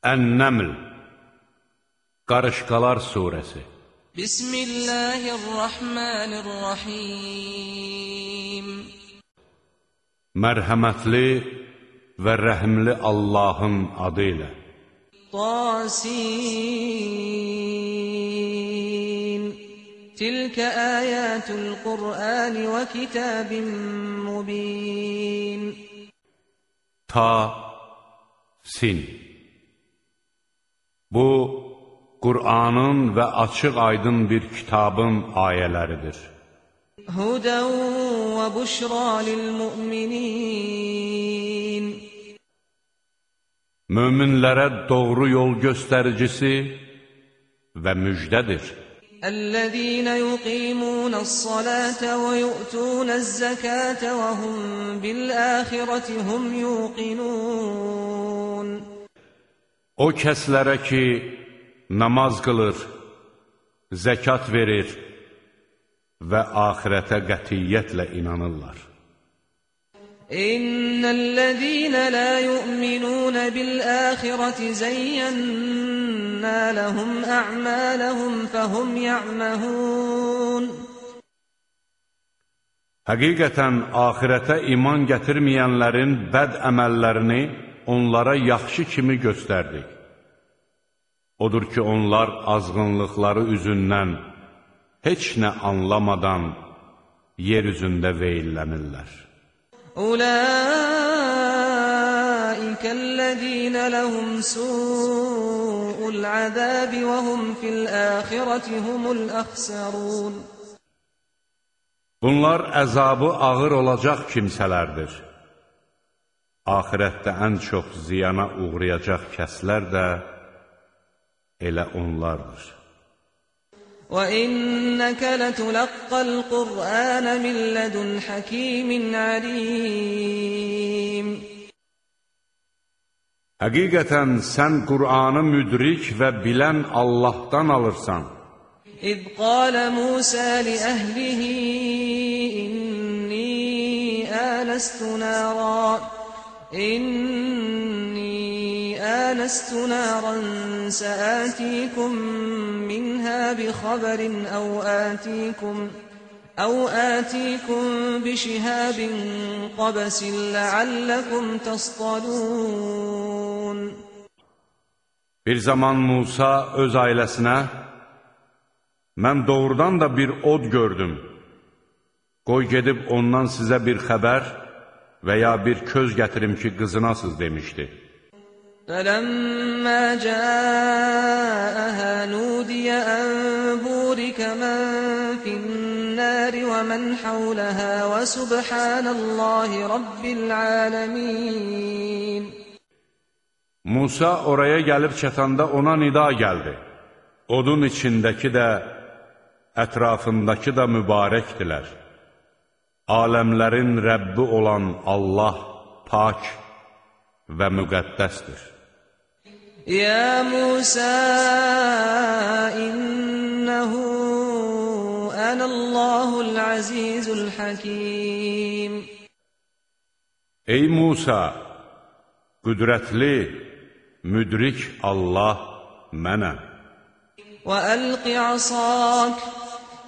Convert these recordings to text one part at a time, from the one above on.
Ən-Nəml Qarışqalar Suresi Bismillahirrahmanirrahim. Mərhəmətli və rəhimli Allahın adı ilə. Tasin. Tilkə əyətül Qur'ani və kitabin mubin. Ta Sin. Bu, Qur'anın və açıq-aydın bir kitabın ayələridir. Hudən və büşra lil-müminin Möminlərə doğru yol göstəricisi və müjdədir. Əl-ləzīnə yuqīmūnəs-salātə və yu'tūnəz-zəkātə və hum bil-āxirəti hum yuqinūn O kəslərə ki, namaz qılır, zəkat verir və axirətə qətiyyətlə inanırlar. İnnellezîne lâ yu'minûne bil-âxirati zeyyennâ lehum a'mâlehum fehum ya'mehûn. Həqiqətən, axirətə iman gətirməyənlərin bəd əməllərini onlara yaxşı kimi göstərdik. Odur ki, onlar azğınlıqları üzündən heç nə anlamadan yer üzündə veyillənirlər. Ulaikəl-ləzīnə ləhum su'ul əzəbi və hum fil-əxirəti humul əxsərun. Bunlar əzabı ağır olacaq kimsələrdir Ahirətdə ən çox ziyana uğrayacaq kəslər də elə onlardır. وإنك لتلقى القرآن من لدن حكيم عليم Həqiqətən sən Qur'anı müdrik və bilən Allahdan alırsan. إذ قال موسى لأهله إني آنست نارا إني آنست نارا سآتيكم منها بخبر أو آتيكم أو آتيكم بشهاب قبس لعلكم تصطلون Bir zaman Musa öz ailəsinə, mən doğrudan da bir od gördüm. Qoy gedib ondan sizə bir xəbər və ya bir köz gətirim ki, qızınasız demişdi. Fələmmə cəəhə nudiyə ən burikə mən finnəri və mən həvləhə və subhanəllahi rabbil ələmin. Musa oraya gəlib çatanda ona nida gəldi. Odun içindəki də, ətrafındakı da mübarəkdilər. aləmlərin Rəbbi olan Allah pak və müqəddəsdir. Ya Musa, innəhu ənəllahul əzizul həkim. Ey Musa, qüdrətli, müdrik Allah mənəm. Və əlqi asak.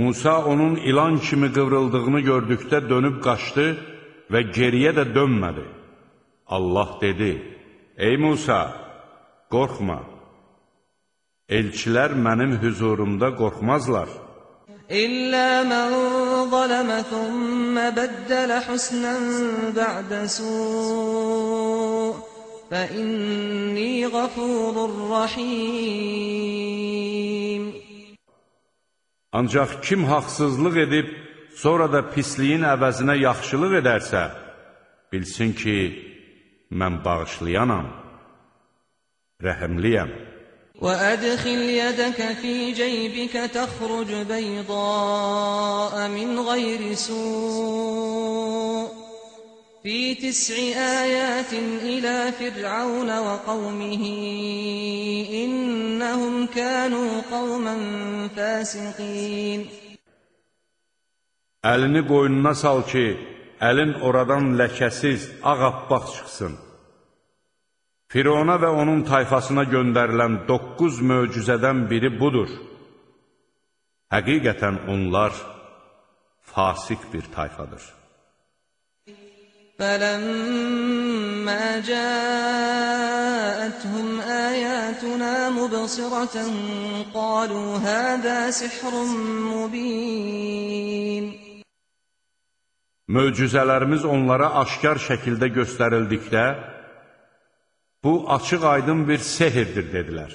Musa onun ilan kimi qıvrıldığını gördükdə dönüb qaçdı və geriyə də dönmədi. Allah dedi, Ey Musa, qorxma, elçilər mənim hüzurumda qorxmazlar. İllə mən zələmə thümmə bəddələ hüsnən bə'də su' fə inni ghafurur rahim Ancaq kim haqsızlıq edib, sonra da pisliyin əvəzinə yaxşılıq edərsə, bilsin ki, mən bağışlayanam, rəhəmliyəm. وأدخل يدك في جيبك تخرج بيضاء من غير سوء في تسع آيات إلى فرعون وقومه إنهم كانوا قوما فاسقين Əlini qoynuna sal ki, əlin oradan ləkəsiz, ağappaq çıxsın. Firona və onun tayfasına göndərilən doqquz möcüzədən biri budur. Həqiqətən onlar fasik bir tayfadır. فلما جاءتهم آياتنا مبصرة قالوا هذا سحر مبين Möcüzələrimiz onlara aşkar şəkildə göstərildikdə, bu açıq aydın bir sehirdir, dedilər.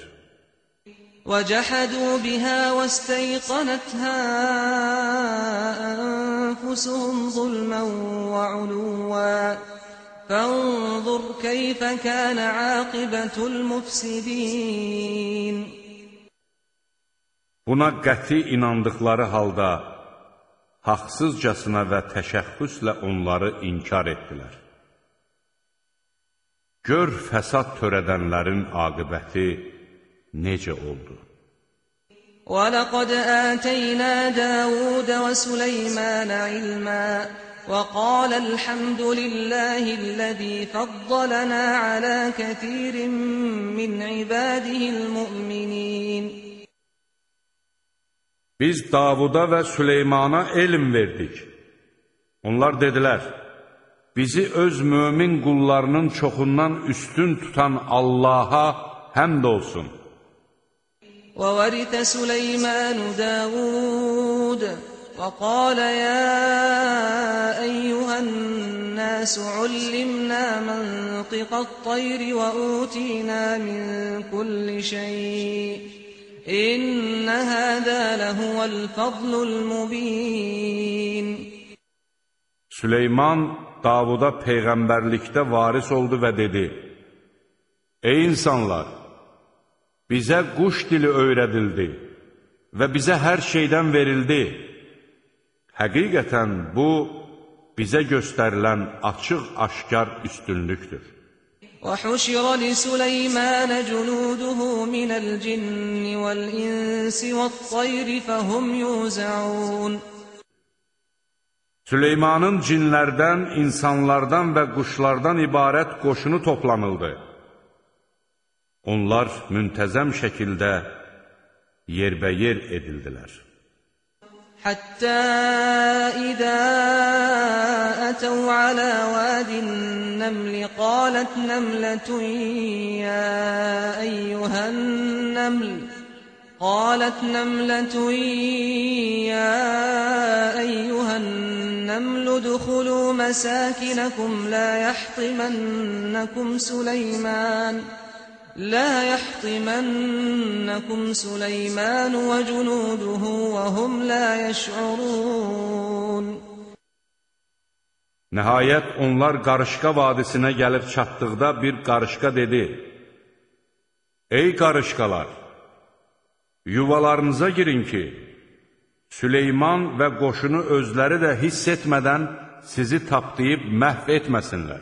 وجحدوا بها واستيقنتها أنفسهم ظلما وعلوا فانظر كيف كان عاقبة المفسدين Buna qəti inandıqları halda haqsızcasına və təşəxxüslə onları inkar etdilər. Gör fəsad törədənlərin aqibəti necə oldu? وَلَقَدْ آتَيْنَا دَاوُودَ وَسُلَيْمَانَ عِلْمًا وَقَالَ الْحَمْدُ لِلَّهِ الَّذِي فَضَّلَنَا عَلَى كَثِيرٍ مِّنْ عِبَادِهِ الْمُؤْمِنِينَ Biz Davuda və Süleymana elm verdik. Onlar dedilər, bizi öz mömin qullarının çoxundan üstün tutan Allaha həmd olsun. وورث سليمان داود وقال يا أيها الناس علمنا منطق الطير وأوتينا من كل شيء إن هذا لهو الفضل المبين Süleyman Davuda peyğəmbərlikdə varis oldu və dedi, Ey insanlar! Bizə quş dili öyrədildi və bizə hər şeydən verildi. Həqiqətən bu, bizə göstərilən açıq-aşkar üstünlükdür. وحشر لسليمان جنوده من الجن والإنس والطير فهم يوزعون Süleymanın cinlərdən, insanlardan və quşlardan ibarət qoşunu toplanıldı. Onlar müntəzəm şəkildə yerbəyer edildilər. Hətta idə ətəu alə vədin nəmli qalət nəmlətun ya eyyuhən nəmli Qalət نملة يا eyyuhən nəmlu ادخلوا məsəkinəkum la يحطمنكم سليمان ۖ لا يحطمنكم سليمان وجنوده وهم لا يشعرون Nəhayət onlar qarışqa vadisinə gəlib çatdıqda bir qarışqa dedi, Ey qarışqalar, yuvalarınıza girin ki, Süleyman və qoşunu özləri də hiss etmədən sizi tapdıyıb məhv etməsinlər.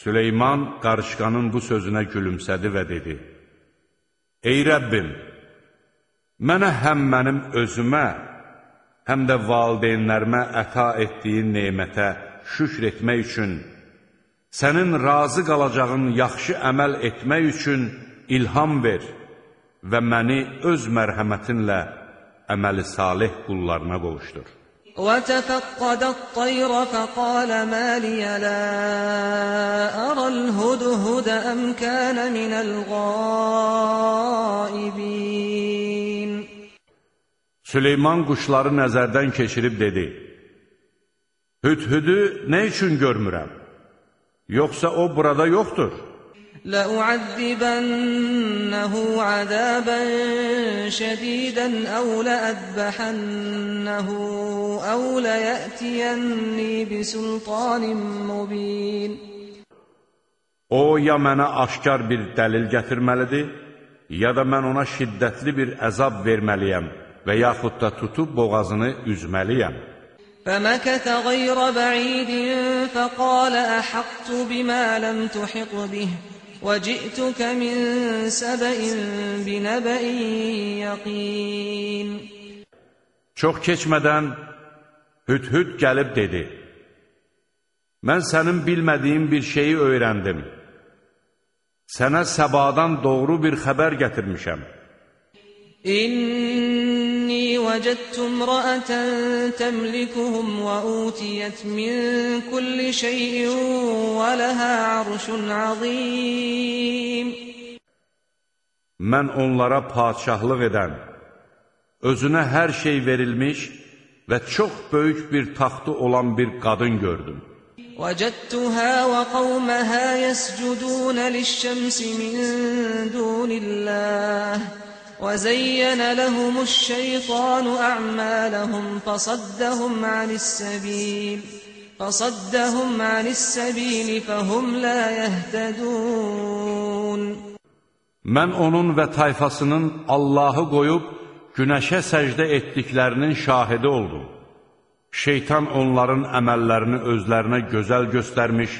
Süleyman qarışqanın bu sözünə gülümsədi və dedi, Ey Rəbbim, mənə həm mənim özümə, həm də valideynlərimə əta etdiyin neymətə şükr etmək üçün, sənin razı qalacağın yaxşı əməl etmək üçün ilham ver və məni öz mərhəmətinlə əməli salih qullarına qovuşdur. وتفقد الطير فقال ما لي لا أرى الهدهد أم كان من الغائبين Süleyman quşları nəzərdən keçirib dedi, Hüdhüdü nə üçün görmürəm? Yoxsa o burada yoxdur? لأعذبنه عذابا شديدا أو لأذبحنه أو ليأتيني بسلطان مبين O ya mənə aşkar bir dəlil gətirməlidir, ya da mən ona şiddətli bir əzab verməliyəm və yaxud da tutub boğazını üzməliyəm. فمكث غير بعيد فقال أحقت بما لم تحط به وجئتك من سبأ بنبأ يقين Çox keçmədən Hüdhüd gəlib dedi, Mən sənin bilmədiyin bir şeyi öyrəndim. Sənə səbadan doğru bir xəbər gətirmişəm. إني وجدت امرأة تملكهم وأوتيت من كل شيء ولها عرش عظيم Mən onlara padşahlıq edən, özünə hər şey verilmiş və çox böyük bir taxtı olan bir qadın gördüm. وجدتها وقومها يسجدون للشمس من دون الله وزين لهم الشيطان أعمالهم فصدهم عن السبيل فصدهم عن السبيل فهم لا يهتدون Mən onun və tayfasının Allahı qoyub günəşə səcdə etdiklərinin şahidi oldum. Şeytan onların əməllərini özlərinə gözəl göstərmiş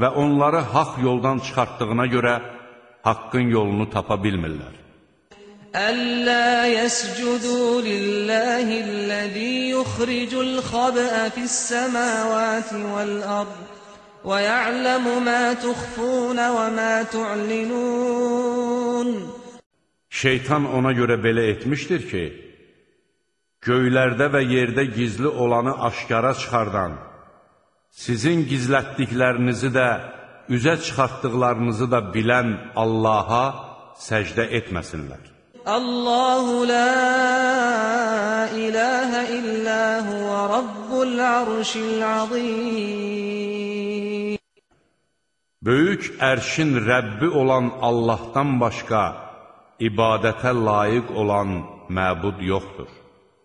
və onları haqq yoldan çıxartdığına görə haqqın yolunu tapa bilmirlər. ألا يسجدوا لله الذي يخرج الخبأ في السماوات والأرض ويعلم ما تخفون وما تعلنون Şeytan ona görə belə etmişdir ki, göylərdə və yerdə gizli olanı aşkara çıxardan, sizin gizlətdiklərinizi də, üzə çıxartdıqlarınızı da bilən Allaha səcdə etməsinlər. الله لا إله إلا هو رب العرش العظيم Böyük ərşin Rəbbi olan Allahdan başqa ibadətə layiq olan məbud yoxdur.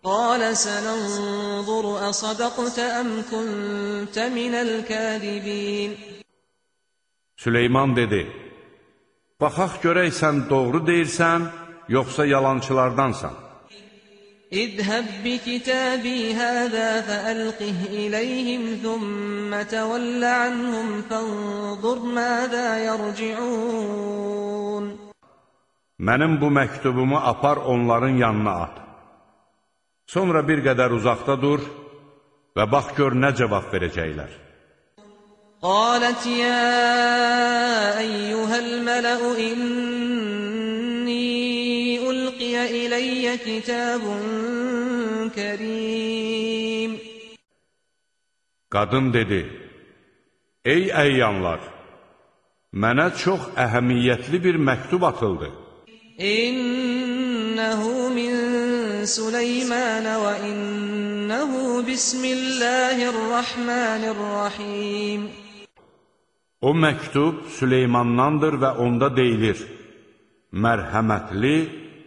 قال سننظر أصدقت أم كنت من الكاذبين Süleyman dedi, Baxaq görək sən doğru deyirsən, yoxsa yalançılardansan. İzhəb bi kitabi hada fa'alqih ilayhim thumma tawalla anhum fanzur madha yarji'un Mənim bu məktubumu apar onların yanına at. Sonra bir qədər uzaqda dur və bax gör nə cavab verəcəklər. Qalat ya ayyuhal mala'u in إلي كتاب كريم Qadın dedi, Ey əyyanlar, mənə çox əhəmiyyətli bir məktub atıldı. إنه من سليمان وإنه بسم الله الرحمن الرحيم O məktub Süleymandandır və onda deyilir, mərhəmətli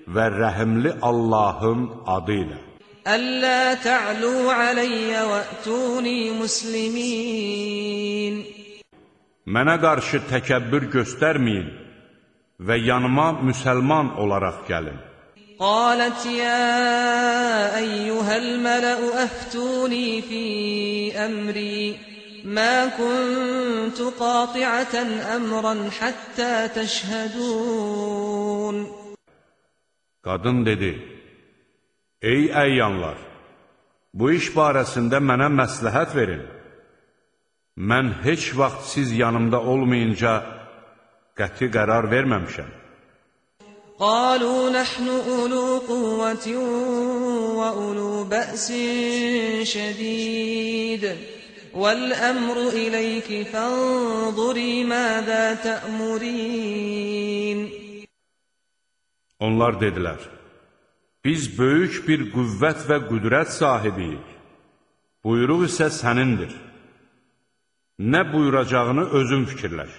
və rəhimli Allahın adı ilə. ألا تعلوا علي وأتوني مسلمين Mənə qarşı təkəbbür göstərməyin və yanıma müsəlman olaraq gəlin. قالت يا أيها الملأ أفتوني في أمري ما كنت قاطعة أمرا حتى تشهدون Qadın dedi, Ey əyyanlar, bu iş barəsində mənə məsləhət verin. Mən heç vaxt siz yanımda olmayınca qəti qərar verməmişəm. قالوا نحن أولو قوة وأولو بأس شديد والأمر إليك فانظري ماذا تأمرين Onlar dedilər, Biz böyük bir qüvvət və qüdrət sahibiyik. Buyruq isə sənindir. Nə buyuracağını özün fikirləş.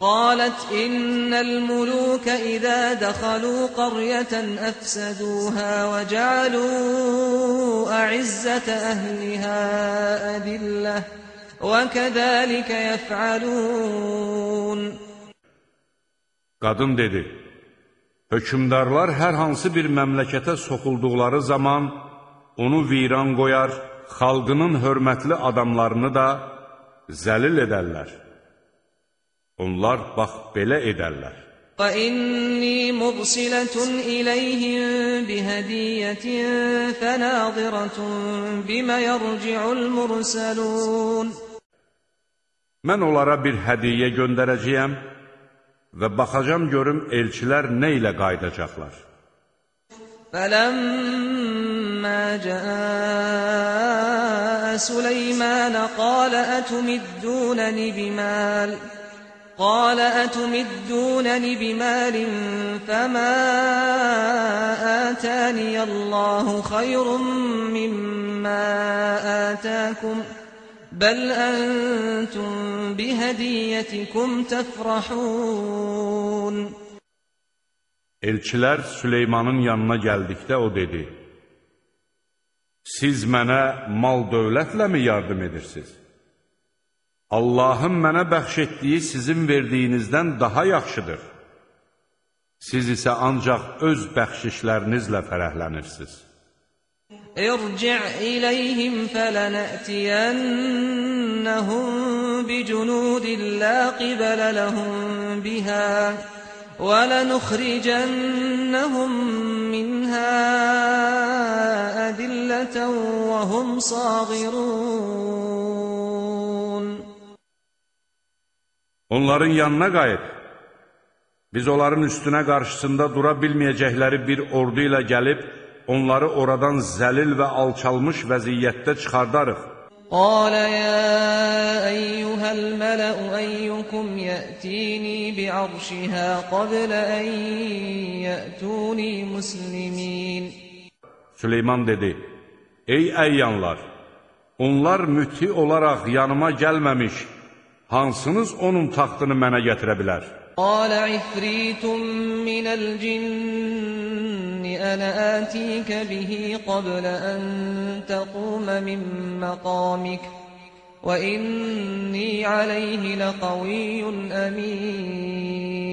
قالت إن الملوك إذا دخلوا قرية أفسدوها وجعلوا أعزة أهلها أذلة وكذلك يفعلون Qadın dedi, hökümdarlar hər hansı bir məmləkətə soxulduqları zaman onu viran qoyar, xalqının hörmətli adamlarını da zəlil edərlər. Onlar bax belə edərlər. وإني مرسلة إليهم بهدية فناظرة بما يرجع المرسلون Mən onlara bir hədiyyə göndərəcəyəm və baxacam görüm elçilər nə ilə qayıdacaqlar. فلما جاء سليمان قال أتمدونني بمال قال أتمدونني بمال فما آتاني الله خير مما آتاكم Bəl əntum bi hədiyyətikum təfrahun. Elçilər Süleymanın yanına gəldikdə o dedi, Siz mənə mal dövlətləmi yardım edirsiniz? Allahın mənə bəxş etdiyi sizin verdiyinizdən daha yaxşıdır. Siz isə ancaq öz bəxşişlərinizlə fərəhlənirsiniz. ارجع إليهم فلنأتينهم بجنود لا قبل لهم بها ولنخرجنهم منها أذلة وهم صاغرون Onların yanına qayıt. Biz onların üstünə qarşısında dura bilməyəcəkləri bir ordu ilə gəlib, onları oradan zəlil və alçalmış vəziyyətdə çıxardarıq. Qalə yə əyyuhəl mələu əyyukum yətini bi'arşihə qablə ən yətuni muslimin. Süleyman dedi, ey əyyanlar, onlar müti olaraq yanıma gəlməmiş, hansınız onun taxtını mənə gətirə bilər? قال عفريت من الجن أنا آتيك به قبل أن تقوم من مقامك وإني عليه لقوي أمين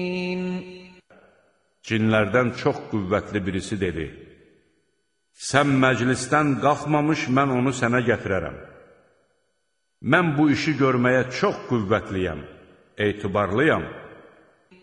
Cinlərdən çox qüvvətli birisi dedi, Sən məclisdən qalxmamış, mən onu sənə gətirərəm. Mən bu işi görməyə çox qüvvətliyəm, etibarlıyam.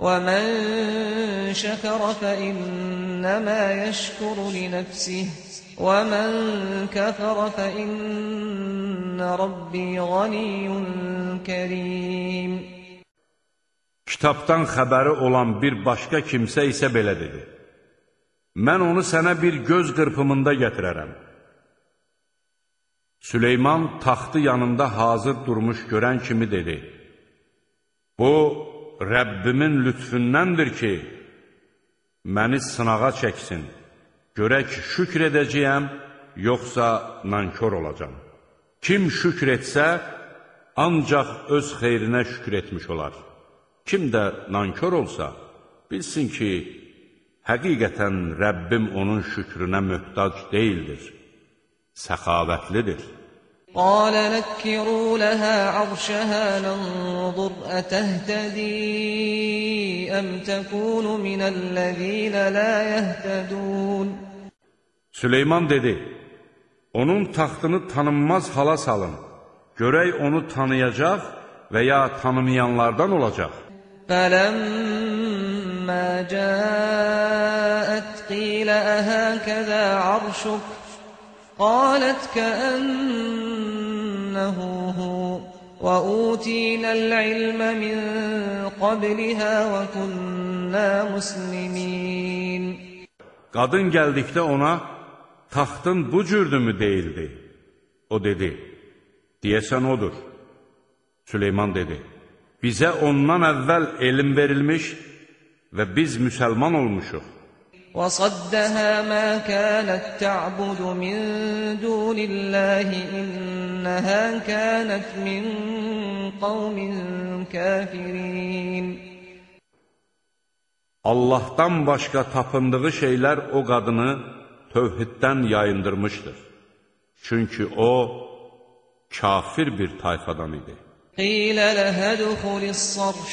ومن شكر فإنما يشكر لنفسه ومن كفر فإن ربي غني كريم Kitabdan xəbəri olan bir başqa kimsə isə belə dedi. Mən onu sənə bir göz qırpımında gətirərəm. Süleyman taxtı yanında hazır durmuş görən kimi dedi. Bu, Rəbbimin lütfündəndir ki, məni sınağa çəksin. Görək şükr edəcəyəm, yoxsa nankor olacam. Kim şükr etsə, ancaq öz xeyrinə şükr etmiş olar. Kim də nankör olsa, bilsin ki, həqiqətən Rəbbim onun şükrünə möhtac deyildir, səxavətlidir. قال نكروا لها عرشها ننظر أتهتدي أم تكون من الذين لا يهتدون Süleyman dedi, onun taxtını tanınmaz hala salın, görək onu tanıyacaq və ya tanımayanlardan olacaq. فلما جاءت قيل أهكذا عرشك قالت innehu hu ve utinel ilme min qabliha ve. Kadın geldikdə ona taxtın bu cürdümü değildi. O dedi, deyəsən odur. Süleyman dedi, bizə ondan əvvəl elm verilmiş və biz müsəlman olmuşuq. وصدها ما كانت تعبد من دون الله إنها كانت من قوم كافرين Allahdan başqa tapındığı şeylər o qadını tövhiddən yayındırmışdır. Çünki o, kafir bir tayfadan idi. قيل لها ادخل الصرح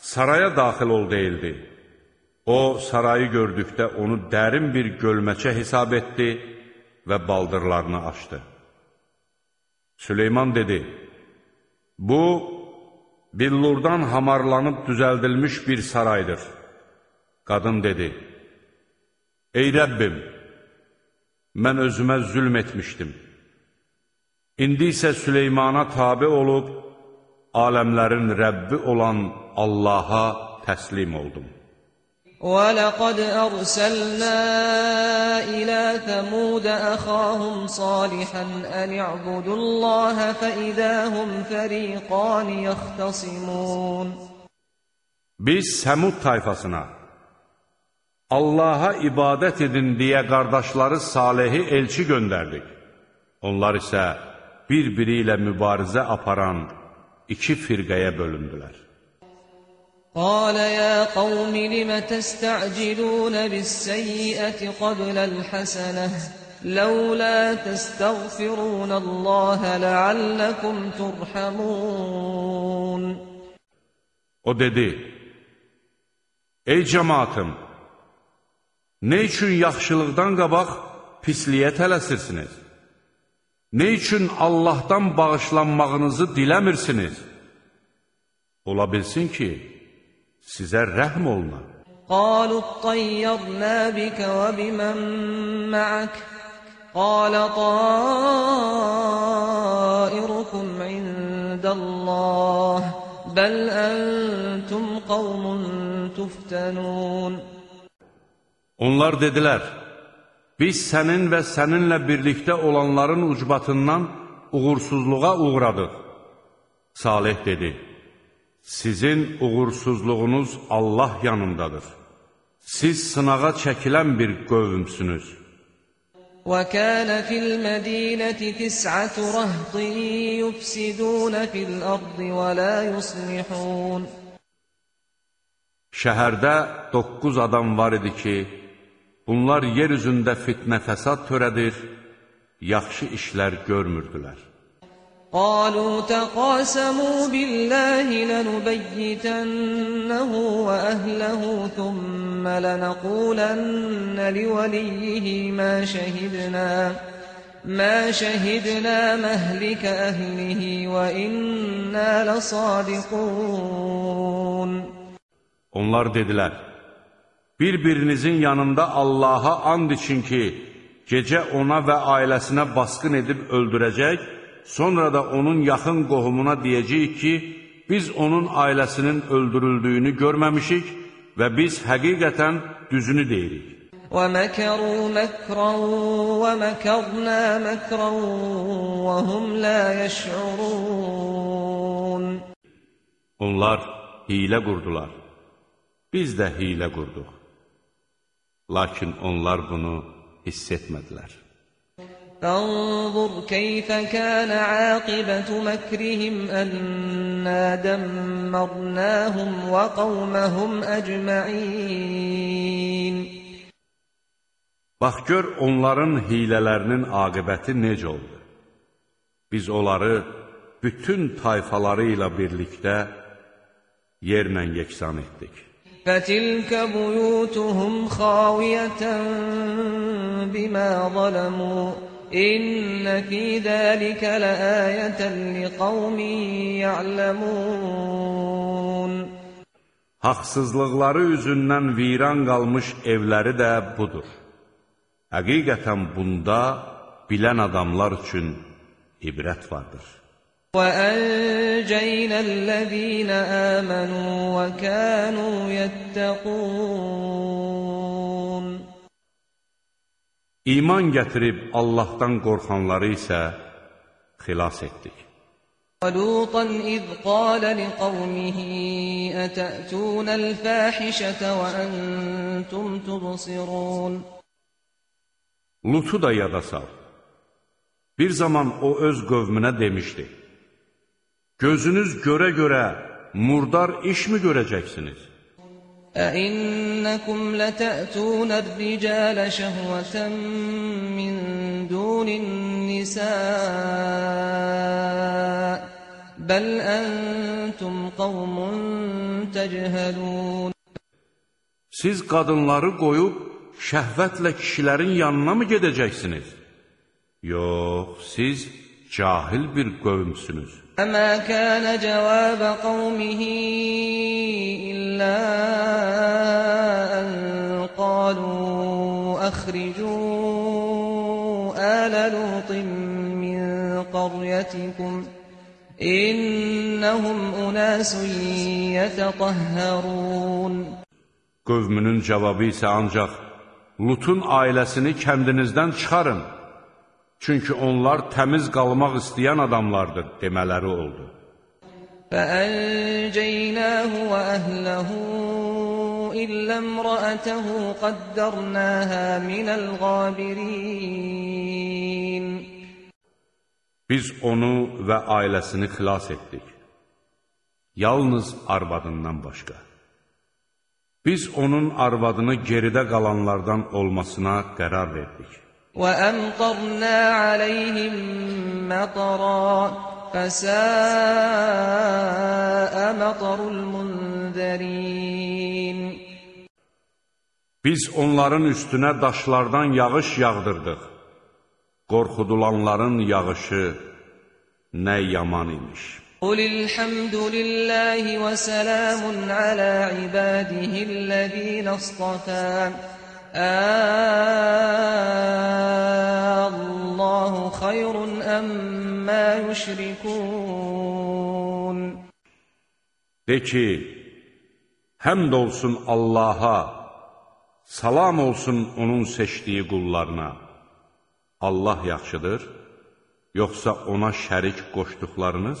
saraya daxil ol deyildi. O, sarayı gördükdə onu dərin bir gölməçə hesab etdi və baldırlarını açdı. Süleyman dedi, Bu, billurdan hamarlanıb düzəldilmiş bir saraydır. Qadın dedi, Ey Rəbbim, mən özümə zülm etmişdim. İndi isə Süleymana tabi olub, aləmlərin Rəbbi olan Allaha təslim oldum. ولقد أرسلنا إلى ثمود أخاهم صالحا أن اعبدوا الله فإذا هم فريقان يختصمون Biz Səmud tayfasına Allaha ibadət edin deyə qardaşları Salehi elçi göndərdik. Onlar isə bir-biri ilə mübarizə aparan iki firqəyə bölündülər. قال يا قوم لم تستعجلون بالسيئة قبل الحسنة لولا تستغفرون الله لعلكم ترحمون O dedi, Ey cəmaatım, nə üçün yaxşılıqdan qabaq pisliyə tələsirsiniz? Nə üçün Allahdan bağışlanmağınızı diləmirsiniz? Ola bilsin ki, sizə rəhm oluna. قالوا اطيرنا بك وبمن معك قال طائركم عند الله بل أنتم قوم تفتنون Onlar dedilər, biz sənin və səninlə birlikdə olanların ucbatından uğursuzluğa uğradıq. Salih dedi, sizin uğursuzluğunuz Allah yanındadır. Siz sınağa çəkilən bir qövmsünüz. وكان في المدينة تسعة رهط يفسدون في الأرض ولا يصلحون Şəhərdə doqquz adam var idi ki, bunlar yer üzündə fitnə fəsad törədir, yaxşı işlər görmürdülər. قالوا تقاسموا بالله لنبيتنه وأهله ثم لنقولن لوليه ما شهدنا ما شهدنا مهلك أهله وإنا لصادقون Onlar dedilər, bir-birinizin yanında Allaha and için ki, gecə ona və ailəsinə basqın edib öldürəcək, sonra da onun yaxın qohumuna deyəcəyik ki, biz onun ailəsinin öldürüldüyünü görməmişik və biz həqiqətən düzünü deyirik. ومكروا مكرا ومكرنا مكرا وهم لا يشعرون Onlar hilə qurdular. Biz də hilə qurduq. Lakin onlar bunu hiss etmədilər. Fənzur keyfə kənə aqibətü məkrihim ənnə dəmmərnəhum və qavməhum əcməin. Bax gör onların hilələrinin aqibəti necə oldu. Biz onları bütün tayfaları ilə birlikdə yerlə yeksan etdik. فَتِلْكَ بُيُوتُهُمْ خَاوِيَةً بِمَا ظَلَمُوا إِنَّ فِي ذَلِكَ لَآيَةً لِقَوْمٍ يَعْلَمُونَ Haqsızlıqları üzündən viran qalmış evləri də budur. Həqiqətən bunda bilən adamlar üçün ibrət vardır. وَأَنْجَيْنَا الَّذِينَ آمَنُوا وَكَانُوا يَتَّقُونَ İman gətirib Allahdan qorxanları isə xilas etdik. وَلُوطًا إِذْ قَالَ لِقَوْمِهِ أَتَأْتُونَ الْفَاحِشَةَ وَأَنْتُمْ تُبْصِرُونَ Lutu da yada sal. Bir zaman o öz qövmünə demişdi, Gözünüz görə-görə murdar iş mi görəcəksiniz? أَإِنَّكُمْ لَتَأْتُونَ الرِّجَالَ شَهْوَةً مِّن دُونِ النِّسَاءِ بَلْ أَنْتُمْ قَوْمٌ تَجْهَلُونَ Siz qadınları qoyub şəhvətlə kişilərin yanına mı gedəcəksiniz? Yox, siz cahil bir qövmsünüz. Əmə kənə cavabə qavmihi illə ən qalu əxricu ələ lutin min qaryətikum. İnnəhum unəsun yətəqəhhərun. Qövmünün cavabı isə ancaq Lutun ailəsini kəndinizdən çıxarın. Çünki onlar təmiz qalmaq istəyən adamlardır demələri oldu. فَأَنْجَيْنَاهُ وَأَهْلَهُ إِلَّا امْرَأَتَهُ قَدَّرْنَاهَا مِنَ الْغَابِرِينَ Biz onu və ailəsini xilas etdik. Yalnız arvadından başqa. Biz onun arvadını geridə qalanlardan olmasına qərar verdik. وأمطرنا عليهم مطرا فساء مطر المنذرين Biz onların üstünə daşlardan yağış yağdırdıq. Qorxudulanların yağışı nə yaman imiş. قل الحمد لله وسلام على عباده الذين اصطفى Allahu hayrun əmmə yüşrikun. De ki, həmd olsun Allaha, salam olsun onun seçdiyi qullarına. Allah yaxşıdır, yoxsa ona şərik qoşduqlarınız?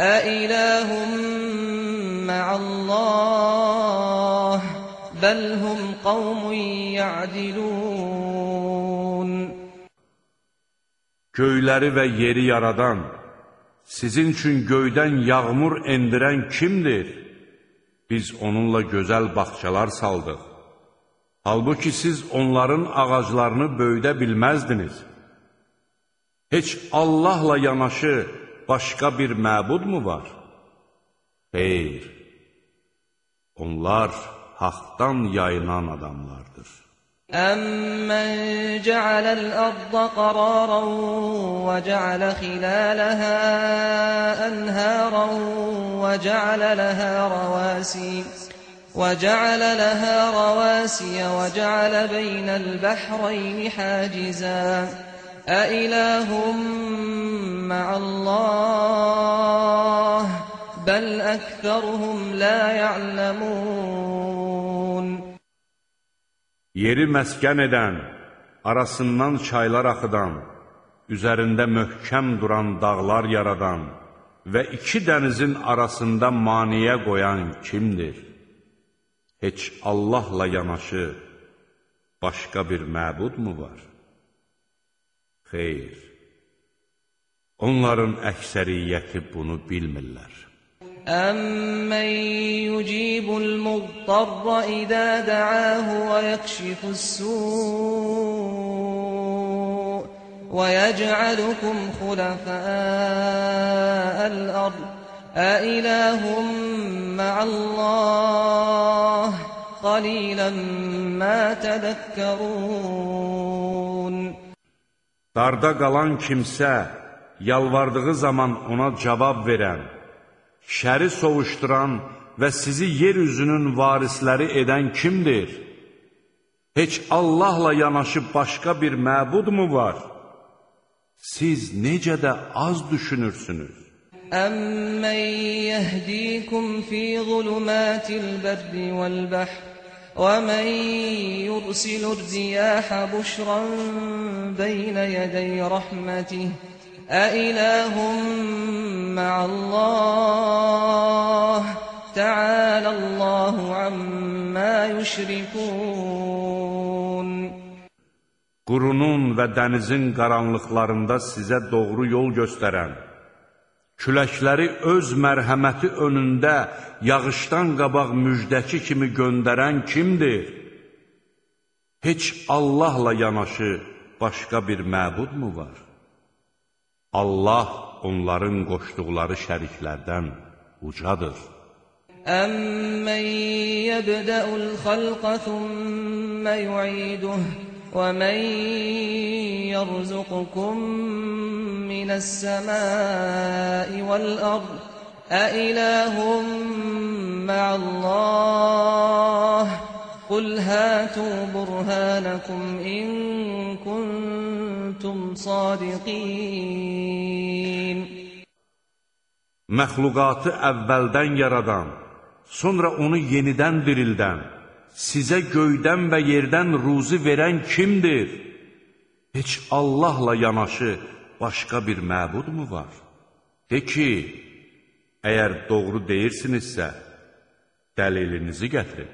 أإله مع الله بل هم قوم يعدلون Göyləri və yeri yaradan, sizin üçün göydən yağmur endirən kimdir? Biz onunla gözəl bağçalar saldıq. Halbuki siz onların ağaclarını böyüdə bilməzdiniz. Heç Allahla yanaşı başqa bir məbud mu var? Xeyr, onlar haqdan yayınan adamlardır. أَمَّنْ جَعَلَ الْأَرْضَ قَرَارًا وَجَعَلَ خِلَالَهَا أَنْهَارًا وَجَعَلَ لَهَا رَوَاسِيَ وَجَعَلَ لَهَا رَوَاسِيَ وَجَعَلَ بَيْنَ الْبَحْرَيْنِ حَاجِزًا أَإِلَٰهٌ مَّعَ اللَّهِ بَلْ أَكْثَرُهُمْ لَا يَعْلَمُونَ Yeri məskən edən, arasından çaylar axıdan, üzərində möhkəm duran dağlar yaradan və iki dənizin arasında maniyə qoyan kimdir? Heç Allahla yanaşı başqa bir məbud mu var? Xeyr, onların əksəriyyəti bunu bilmirlər. أَمَّن يُجِيبُ الْمُضْطَرَّ إِذَا دَعَاهُ وَيَكْشِفُ السُّوءَ وَيَجْعَلُكُمْ خُلَفَاءَ الْأَرْضِ أَإِلَٰهٌ مَّعَ اللَّهِ ۚ قَلِيلًا مَّا تَذَكَّرُونَ Darda qalan kimsə, yalvardığı zaman ona cavab verən, şəri sovuşduran və sizi yer üzünün varisləri edən kimdir? Heç Allahla yanaşı başqa bir məbud mu var? Siz necə də az düşünürsünüz? أَمَّن يَهْدِيكُمْ فِي ظُلُمَاتِ الْبَرِّ وَالْبَحْرِ وَمَن يُرْسِلُ الرِّيَاحَ بُشْرًا بَيْنَ يَدَيْ رَحْمَتِهِ أَإِلَٰهٌ مَّعَ اللَّهِ ۚ تَعَالَى اللَّهُ عَمَّا يُشْرِكُونَ Qurunun və dənizin qaranlıqlarında sizə doğru yol göstərən, Küləkləri öz mərhəməti önündə yağışdan qabaq müjdəçi kimi göndərən kimdir? Heç Allahla yanaşı başqa bir məbudmu var? Allah onların qoşduqları şəriklərdən ucadır. Əmmən yəbdəul xalqa thumma yu'iduhu وَمَن يَرْزُقُكُم مِّنَ السَّمَاءِ وَالْأَرْضِ أَإِلَٰهٌ مَّعَ اللَّهِ ۚ؟ قُلْ هَاتُوا بُرْهَانَكُمْ إِن كُنتُمْ صَادِقِينَ. Məxluqatı əvvəldən yaradan, sonra onu yenidən dirildən, sizə göydən və yerdən ruzi verən kimdir? Heç Allahla yanaşı başqa bir məbud mu var? De ki, əgər doğru deyirsinizsə, dəlilinizi gətirin.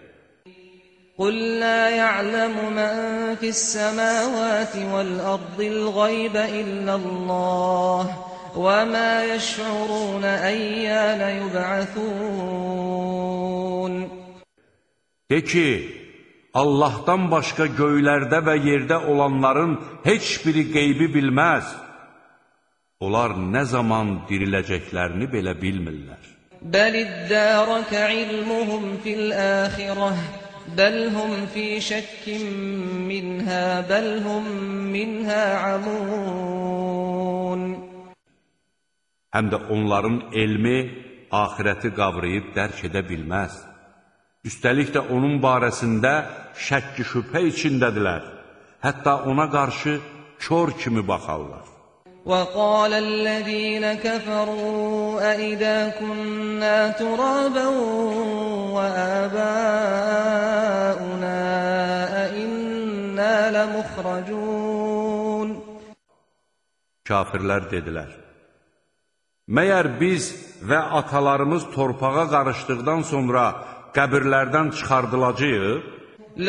قُل لَّا يَعْلَمُ مَن فِي السَّمَاوَاتِ وَالْأَرْضِ الْغَيْبَ إِلَّا اللَّهُ ۚ وَمَا يَشْعُرُونَ أَيَّانَ يُبْعَثُونَ De ki, Allahdan başqa göylərdə və yerdə olanların heç biri qeybi bilməz. Onlar nə zaman diriləcəklərini belə bilmirlər. Bəliddaraka ilmuhum fil-əxirəh Bəlhum fi şəkkin minhə, bəlhum minhə amun. Həm də onların elmi ahirəti qavrayıb dərk edə bilməz. Üstəlik də onun barəsində şəkki şübhə içindədirlər. Hətta ona qarşı kör kimi baxarlar. وَقَالَ الَّذِينَ كَفَرُوا أَإِذَا كُنَّا تُرَابًا وَآبَاؤُنَا أَإِنَّا لَمُخْرَجُونَ Kafirlər dedilər, Məyər biz və atalarımız torpağa qarışdıqdan sonra qəbirlərdən çıxardılacağıq.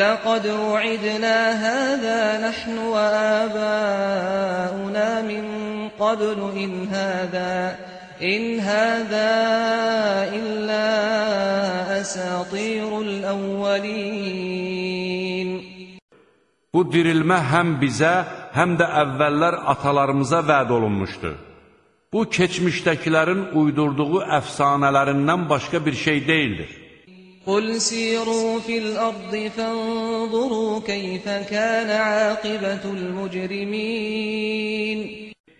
Laqad u'idna hada nahnu wa aba'una min qablu in hada in hada illa asatirul awwalin Bu dirilmə həm bizə, həm də əvvəllər atalarımıza vəd olunmuşdu. Bu, keçmişdəkilərin uydurduğu əfsanələrindən başqa bir şey deyildir. قُلْ سِيرُوا فِي الْأَرْضِ فَانظُرُوا كَيْفَ كَانَ عَاقِبَةُ الْمُجْرِمِينَ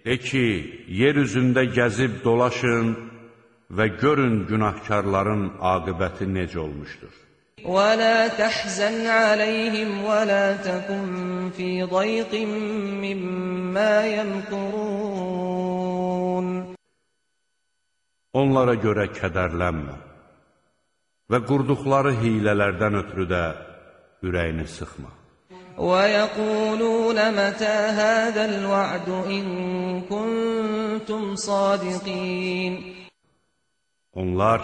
De ki, yer üzündə gəzib dolaşın və görün günahkarların aqibəti necə olmuşdur. وَلَا تَحْزَنْ عَلَيْهِمْ وَلَا تَكُنْ فِي ضَيْقٍ مِّمَّا يَمْكُرُونَ Onlara görə kədərlənmə və qurduqları hilələrdən ötürü də ürəyini sıxma. وَيَقُولُونَ مَتَىٰ هَٰذَا الْوَعْدُ إِن كُنتُمْ صَادِقِينَ Onlar,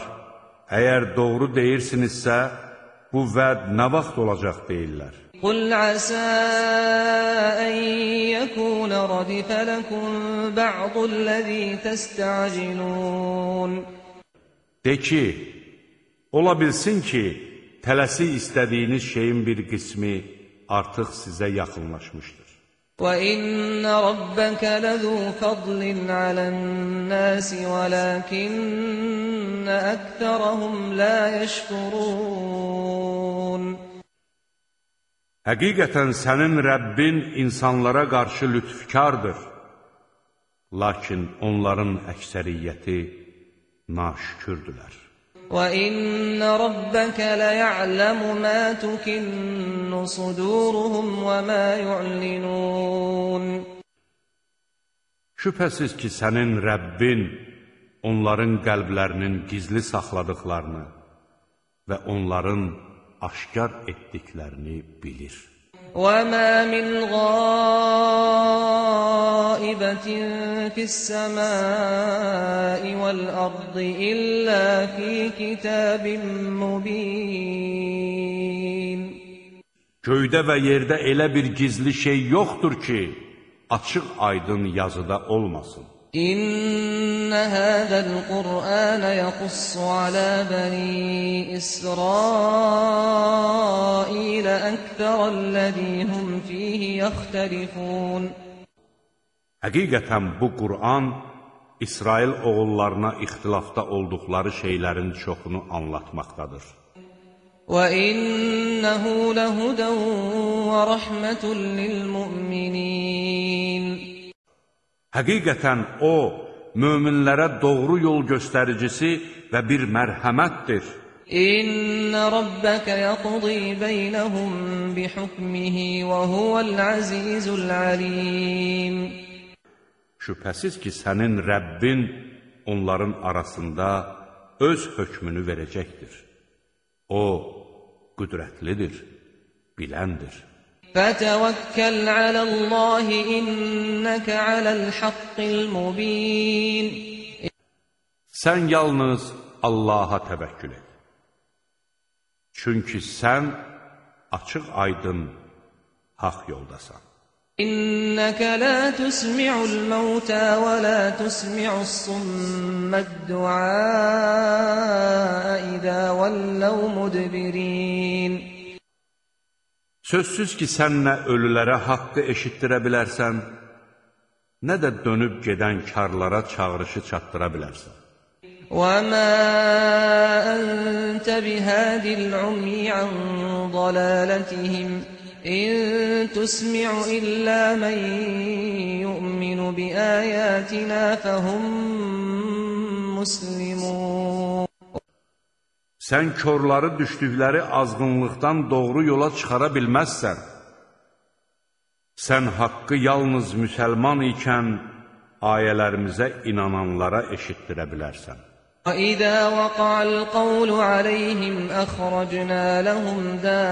əgər doğru deyirsinizsə, bu vəd nə vaxt olacaq deyirlər. قل عسى أن يكون ردف لكم بعض الذي تستعجلون De ki, ola bilsin ki, tələsi istədiyiniz şeyin bir qismi artıq sizə yaxınlaşmışdır. وَإِنَّ رَبَّكَ لَذُو فَضْلٍ عَلَى النَّاسِ وَلَكِنَّ أَكْثَرَهُمْ لَا يَشْكُرُونَ Həqiqətən sənin Rəbbin insanlara qarşı lütfkardır. Lakin onların əksəriyyəti naşükürdülər. وَإِنَّ رَبَّكَ لَيَعْلَمُ مَا تُكِنُّ صُدُورُهُمْ وَمَا يُعْلِنُونَ Şübhəsiz ki, sənin Rəbbin onların qəlblərinin gizli saxladıqlarını və onların aşkar etdiklərini bilir. وَمَا مِنْ غَائِبَةٍ فِي السَّمَاءِ وَالْأَرْضِ إِلَّا فِي كِتَابٍ مُبِينٍ Göydə və yerdə elə bir gizli şey yoxdur ki, açıq aydın yazıda olmasın. إن هذا القرآن يقص على بني إسرائيل أكثر الذي هم فيه يختلفون Həqiqətən bu Qur'an İsrail oğullarına ixtilafda olduqları şeylərin çoxunu anlatmaqdadır. وإنه لهدى ورحمة للمؤمنين Həqiqətən o, möminlərə doğru yol göstəricisi və bir mərhəmətdir. İnna rabbaka yaqdi beynəhum bihukmihi və huvəl azizul alim. Şübhəsiz ki, sənin Rəbbin onların arasında öz hökmünü verəcəkdir. O, qüdrətlidir, biləndir. فتوكل على الله إنك على الحق المبين Sən yalnız Allaha təbəkkül et. Çünki sən açıq aydın haq yoldasan. İnnəkə la tusmi'ul mauta və la tusmi'us summad du'a idə vəlləv mudbirin. Sözsüz ki, sən nə ölülərə haqqı eşitdirə bilərsən, nə də dönüb gedən karlara çağırışı çatdıra bilərsən. وما أنت بهاد العمي عن ضلالتهم إن تسمع إلا من يؤمن بآياتنا فهم مسلمون Sən körləri düşdükləri azğınlıqdan doğru yola çıxara bilməzsən. Sən haqqı yalnız müsəlman ikən ayələrimizə inananlara eşitdirə bilərsən. وإذا وقع القول عليهم أخرجنا لهم دابة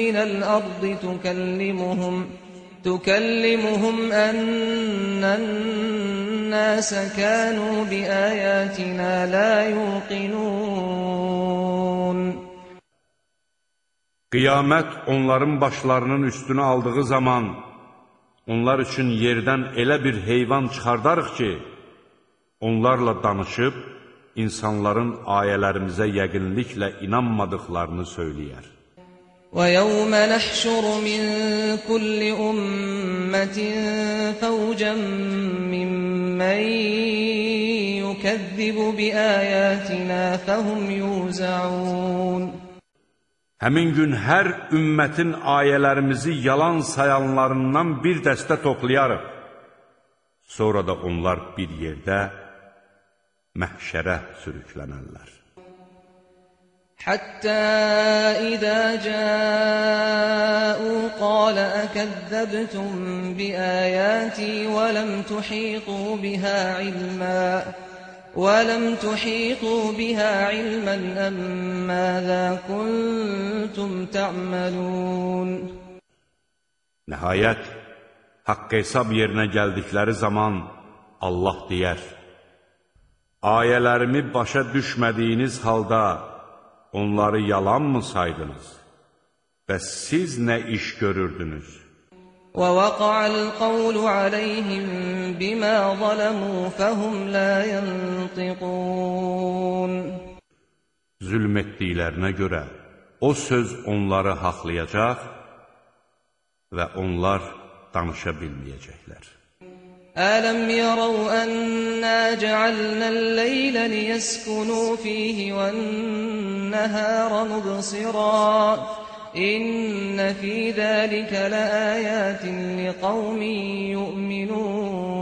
من الأرض تكلمهم تكلمهم أن الناس كانوا بآياتنا لا يوقنون Qiyamət onların başlarının üstünə aldığı zaman onlar üçün yerdən elə bir heyvan çıxardarıq ki, onlarla danışıb insanların ayələrimizə yəqinliklə inanmadıqlarını söyləyər. ويوم نحشر من كل أمة فوجا ممن يكذب بآياتنا فهم يوزعون Həmin gün hər ümmətin ayələrimizi yalan sayanlarından bir dəstə toplayarıq. Sonra da onlar bir yerdə məhşərə sürüklənərlər. حتى إذا جاءوا قال أكذبتم بآياتي ولم تحيطوا بها علما ولم تحيطوا بها علما أم ماذا كنتم تعملون Nəhayət, haqq hesab yerinə gəldikləri zaman Allah deyər, Ayələrimi başa düşmədiyiniz halda onları yalanmı saydınız? Bəs siz nə iş görürdünüz? وَوَقَعَ الْقَوْلُ عَلَيْهِمْ بِمَا ظَلَمُوا فَهُمْ لَا يَنطِقُونَ Zülm etdiklərinə görə o söz onları haqlayacaq və onlar danışa bilməyəcəklər. أَلَمْ يَرَوْا أَنَّا جَعَلْنَا اللَّيْلَ لِيَسْكُنُوا فِيهِ وَالنَّهَارَ مُبْصِرًا إِنَّ فِي ذَلِكَ لَآيَاتٍ لِقَوْمٍ يُؤْمِنُونَ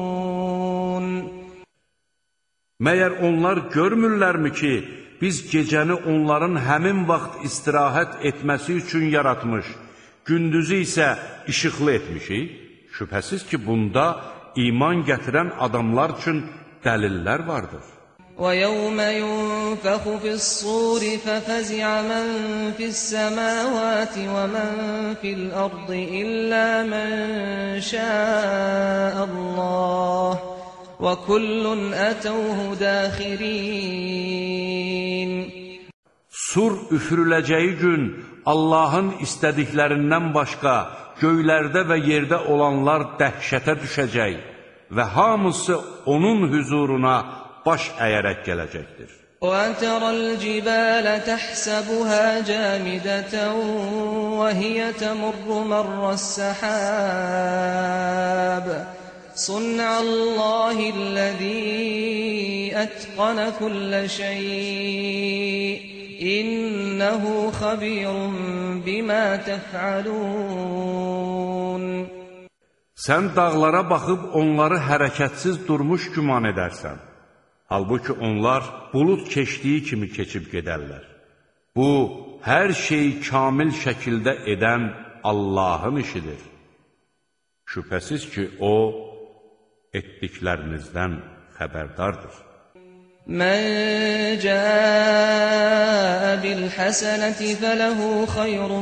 Məyər onlar görmürlərmi ki, biz gecəni onların həmin vaxt istirahət etməsi üçün yaratmış, gündüzü isə işıqlı etmişik? Şübhəsiz ki, bunda iman gətirən adamlar üçün dəlillər vardır. وَيَوْمَ يُنفَخُ فِي الصُّورِ فَفَزِعَ مَن فِي السَّمَاوَاتِ وَمَن فِي الْأَرْضِ إِلَّا مَن شَاءَ اللَّهُ وَكُلٌّ أَتَوْهُ دَاخِرِينَ Sur üfürüləcəyi gün Allahın istədiklərindən başqa göylərdə və yerdə olanlar dəhşətə düşəcək və hamısı onun hüzuruna baş əyərək gələcəkdir. وَتَرَى الْجِبَالَ تَحْسَبُهَا جَامِدَةً وَهِيَ تَمُرُّ مَرَّ السَّحَابِ صُنْعَ اللَّهِ الَّذِي أَتْقَنَ كُلَّ شَيْءٍ İnnehu xabirun bima tef'alun Sən dağlara baxıb onları hərəkətsiz durmuş güman edərsən. Halbuki onlar bulud keçdiyi kimi keçib gedərlər. Bu, hər şeyi kamil şəkildə edən Allahın işidir. Şübhəsiz ki, O, etdiklərinizdən xəbərdardır. مَنْ جَاءَ بِالْحَسَنَةِ فَلَهُ خَيْرٌ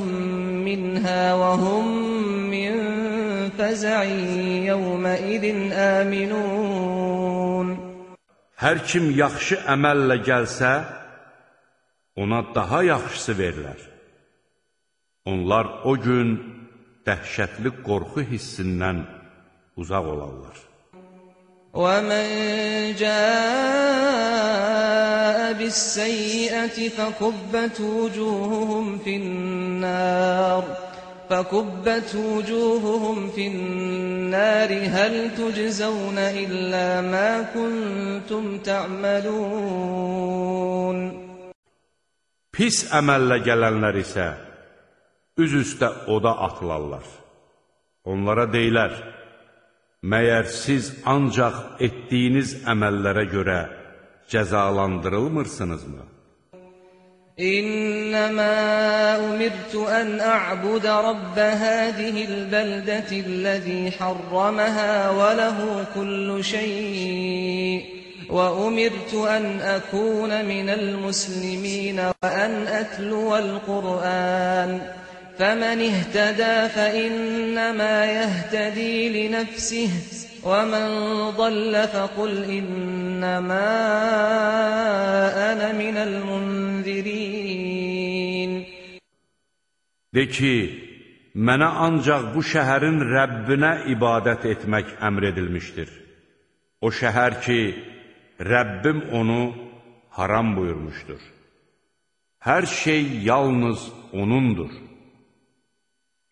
مِّنْهَا وَهُمْ مِنْ فَزَعٍ يَوْمَئِذٍ آمِنُونَ Hər kim yaxşı əməllə gəlsə, ona daha yaxşısı verilər. Onlar o gün dəhşətli qorxu hissindən uzaq olarlar. وَمَنْ جَاءَ بِالسَّيِّئَةِ فَكُبَّتْ وُجُوهُهُمْ فِي النَّارِ فَكُبَّتْ وُجُوهُهُمْ فِي النَّارِ هَلْ تُجْزَوْنَ إِلَّا مَا كُنْتُمْ تَعْمَلُونَ Pis əməllə gələnlər isə üz üstə oda atılarlar. Onlara deyilər, məyər siz ancaq etdiyiniz əməllərə görə cəzalandırılmırsınızmı? إنما أمرت أن أعبد رب هذه البلدة الذي حرمها وله كل شيء وأمرت أن أكون من المسلمين وأن أتلو القرآن فمن اهتدى فإنما يهتدي لنفسه ومن ضل فقل إنما أنا من المنذرين De ki, mənə ancaq bu şəhərin Rəbbinə ibadət etmək əmr edilmişdir. O şəhər ki, Rəbbim onu haram buyurmuşdur. Hər şey yalnız O'nundur.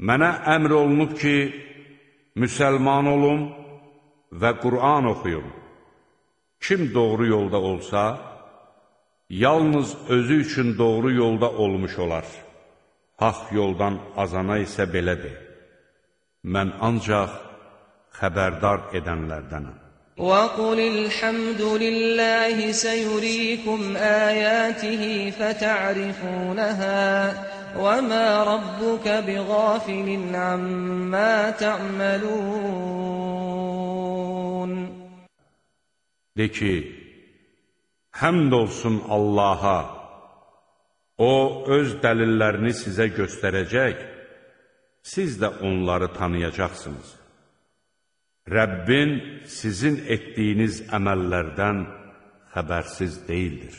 Mənə əmr olunub ki, müsəlman olum və Qur'an oxuyum. Kim doğru yolda olsa, yalnız özü üçün doğru yolda olmuş olar. Haq yoldan azana isə belədir. Mən ancaq xəbərdar edənlərdənəm. وقل الحمد لله سيريكم آياته فتعرفونها وما ربك بغافل عما تعملون De ki, həmd olsun Allaha, O öz dəlillərini sizə göstərəcək, siz də onları tanıyacaqsınız. Rəbbin sizin etdiyiniz əməllərdən xəbərsiz deyildir.